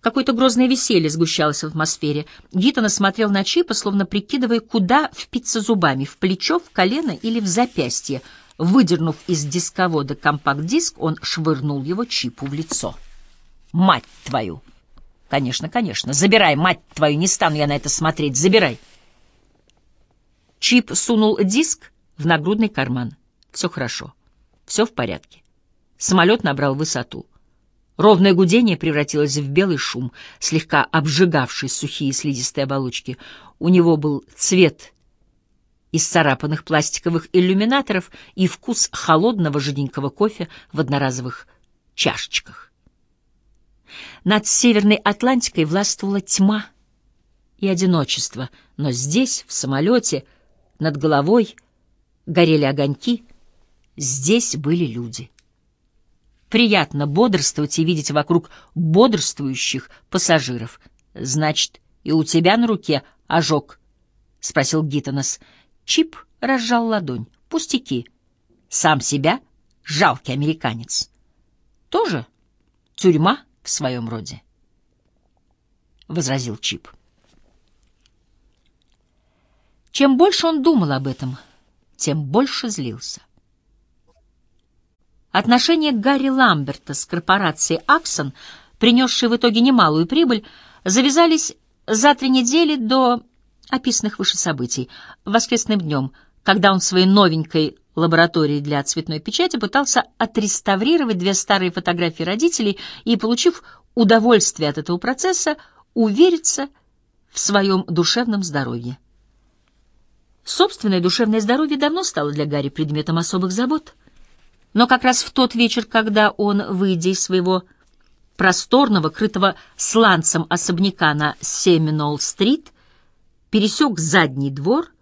Какое-то грозное веселье сгущалось в атмосфере. Гиттон смотрел на Чипа, словно прикидывая, куда впиться зубами — в плечо, в колено или в запястье. Выдернув из дисковода компакт-диск, он швырнул его Чипу в лицо. «Мать твою!» «Конечно, конечно. Забирай, мать твою, не стану я на это смотреть. Забирай!» Чип сунул диск в нагрудный карман. Все хорошо. Все в порядке. Самолет набрал высоту. Ровное гудение превратилось в белый шум, слегка обжигавший сухие слизистые оболочки. У него был цвет из царапанных пластиковых иллюминаторов и вкус холодного жиденького кофе в одноразовых чашечках. Над Северной Атлантикой властвовала тьма и одиночество, но здесь, в самолете, над головой горели огоньки, здесь были люди. Приятно бодрствовать и видеть вокруг бодрствующих пассажиров. Значит, и у тебя на руке ожог? — спросил Гиттонос. Чип разжал ладонь. Пустяки. Сам себя жалкий американец. Тоже тюрьма в своем роде, — возразил Чип. Чем больше он думал об этом, тем больше злился. Отношения Гарри Ламберта с корпорацией «Аксон», принесшей в итоге немалую прибыль, завязались за три недели до описанных выше событий, воскресным днем, когда он в своей новенькой лаборатории для цветной печати пытался отреставрировать две старые фотографии родителей и, получив удовольствие от этого процесса, увериться в своем душевном здоровье. Собственное душевное здоровье давно стало для Гарри предметом особых забот — но как раз в тот вечер, когда он, выйдя из своего просторного, крытого сланцем особняка на Семинол-стрит, пересек задний двор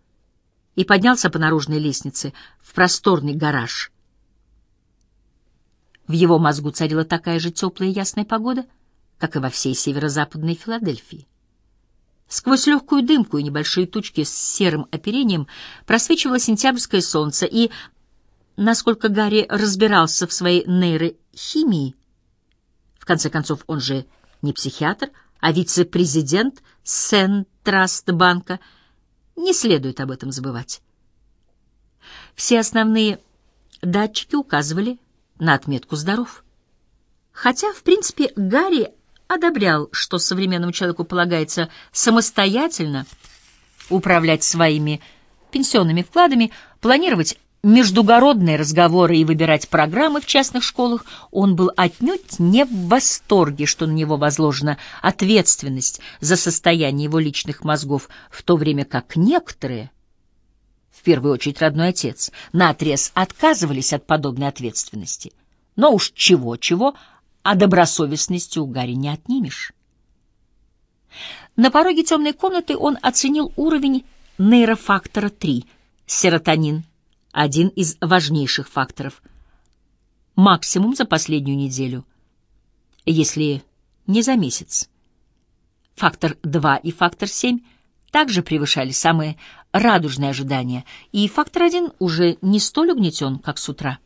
и поднялся по наружной лестнице в просторный гараж. В его мозгу царила такая же теплая ясная погода, как и во всей северо-западной Филадельфии. Сквозь легкую дымку и небольшие тучки с серым оперением просвечивало сентябрьское солнце, и насколько Гарри разбирался в своей нейрохимии. В конце концов, он же не психиатр, а вице-президент Сентраст-банка. Не следует об этом забывать. Все основные датчики указывали на отметку «здоров». Хотя, в принципе, Гарри одобрял, что современному человеку полагается самостоятельно управлять своими пенсионными вкладами, планировать междугородные разговоры и выбирать программы в частных школах, он был отнюдь не в восторге, что на него возложена ответственность за состояние его личных мозгов, в то время как некоторые, в первую очередь родной отец, наотрез отказывались от подобной ответственности. Но уж чего-чего, а добросовестности у Гарри не отнимешь. На пороге темной комнаты он оценил уровень нейрофактора 3, серотонин, один из важнейших факторов. Максимум за последнюю неделю, если не за месяц. Фактор 2 и фактор 7 также превышали самые радужные ожидания, и фактор 1 уже не столь угнетен, как с утра.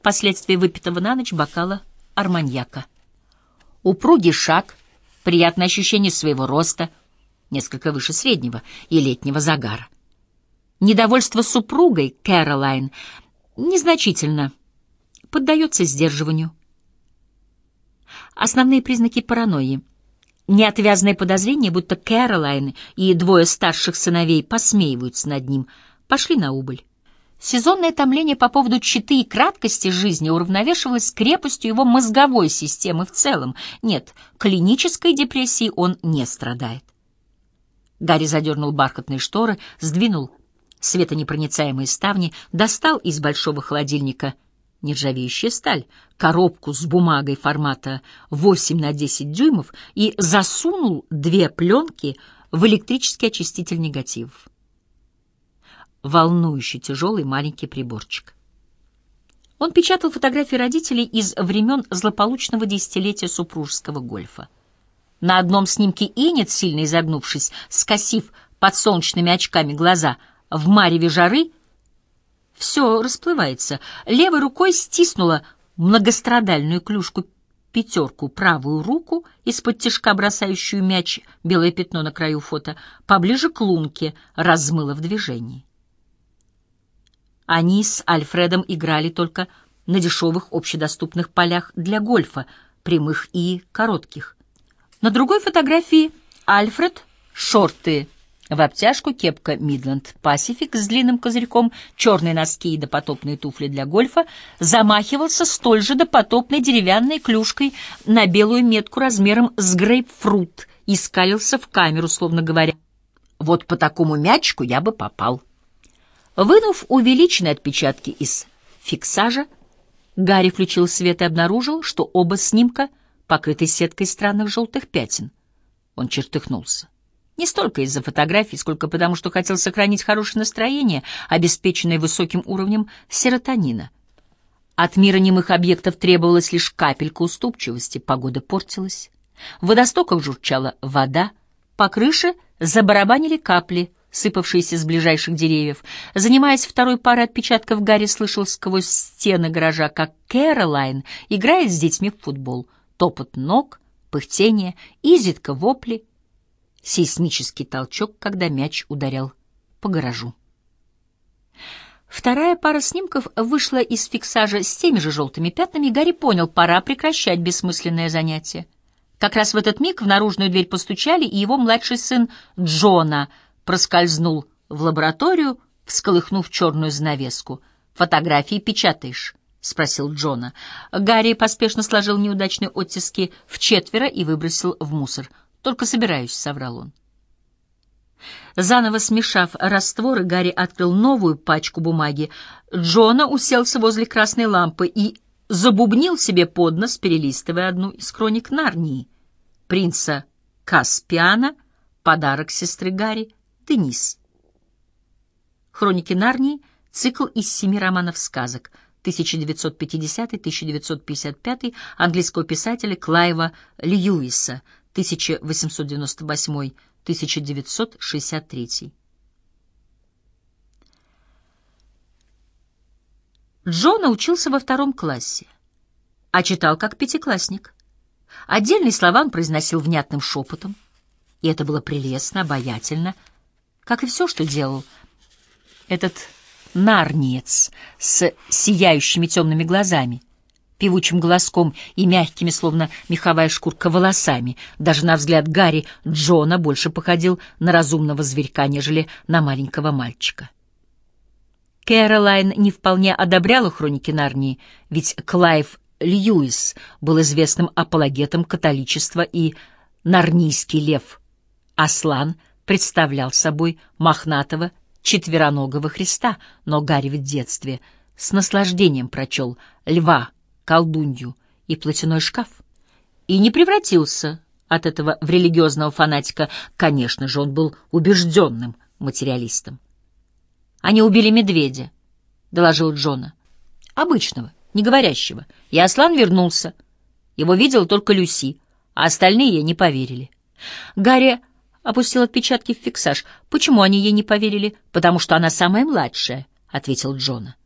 Последствия выпитого на ночь бокала арманьяка. Упругий шаг, приятное ощущение своего роста, несколько выше среднего, и летнего загара. Недовольство супругой Кэролайн незначительно, поддается сдерживанию. Основные признаки паранойи. Неотвязное подозрение, будто Кэролайн и двое старших сыновей посмеиваются над ним, пошли на убыль. Сезонное томление по поводу читы и краткости жизни уравновешивалось крепостью его мозговой системы в целом. Нет, клинической депрессии он не страдает. Гарри задернул бархатные шторы, сдвинул светонепроницаемые ставни, достал из большого холодильника нержавеющая сталь, коробку с бумагой формата 8 на 10 дюймов и засунул две пленки в электрический очиститель негативов. Волнующий тяжелый маленький приборчик. Он печатал фотографии родителей из времен злополучного десятилетия супружеского гольфа. На одном снимке Инет, сильно изогнувшись, скосив под солнечными очками глаза — в мареве жары все расплывается. Левой рукой стиснула многострадальную клюшку пятерку правую руку, из-под тяжка бросающую мяч, белое пятно на краю фото, поближе к лунке, размыло в движении. Они с Альфредом играли только на дешевых общедоступных полях для гольфа, прямых и коротких. На другой фотографии Альфред, шорты в обтяжку, кепка Мидленд Пасифик с длинным козырьком, черные носки и допотопные туфли для гольфа, замахивался столь же допотопной деревянной клюшкой на белую метку размером с грейпфрут и скалился в камеру, словно говоря, «Вот по такому мячику я бы попал». Вынув увеличенные отпечатки из фиксажа, Гарри включил свет и обнаружил, что оба снимка покрыты сеткой странных желтых пятен. Он чертыхнулся. Не столько из-за фотографий, сколько потому, что хотел сохранить хорошее настроение, обеспеченное высоким уровнем серотонина. От мира немых объектов требовалась лишь капелька уступчивости, погода портилась. В водостоках журчала вода, по крыше забарабанили капли, сыпавшиеся с ближайших деревьев. Занимаясь второй парой отпечатков, Гарри слышал сквозь стены гаража, как Кэролайн играет с детьми в футбол. Топот ног, пыхтение, изредка вопли — сейсмический толчок, когда мяч ударял по гаражу. Вторая пара снимков вышла из фиксажа с теми же желтыми пятнами, Гарри понял, пора прекращать бессмысленное занятие. Как раз в этот миг в наружную дверь постучали, и его младший сын Джона проскользнул в лабораторию, всколыхнув черную занавеску. «Фотографии печатаешь?» — спросил Джона. Гарри поспешно сложил неудачные оттиски в четверо и выбросил в мусор — только собираюсь, — соврал он. Заново смешав растворы, Гарри открыл новую пачку бумаги. Джона уселся возле красной лампы и забубнил себе под нос, перелистывая одну из хроник Нарнии. Принца Каспиана, подарок сестры Гарри, Денис. Хроники Нарнии — цикл из семи романов сказок — 1950-1955 английского писателя Клайва Льюиса, 1898-1963. Джона учился во втором классе, а читал как пятиклассник. Отдельные слова он произносил внятным шепотом, и это было прелестно, обаятельно, как и все, что делал этот нарниец с сияющими темными глазами — певучим голоском и мягкими, словно меховая шкурка, волосами. Даже на взгляд Гарри Джона больше походил на разумного зверька, нежели на маленького мальчика. Кэролайн не вполне одобряла хроники Нарнии, ведь Клайв Льюис был известным апологетом католичества и нарнийский лев. Аслан представлял собой мохнатого четвероногого Христа, но Гарри в детстве с наслаждением прочел «Льва колдунью и платяной шкаф. И не превратился от этого в религиозного фанатика. Конечно же, он был убежденным материалистом. «Они убили медведя», — доложил Джона. «Обычного, не говорящего. И Аслан вернулся. Его видела только Люси, а остальные ей не поверили. Гарри опустил отпечатки в фиксаж. Почему они ей не поверили? Потому что она самая младшая, — ответил Джона.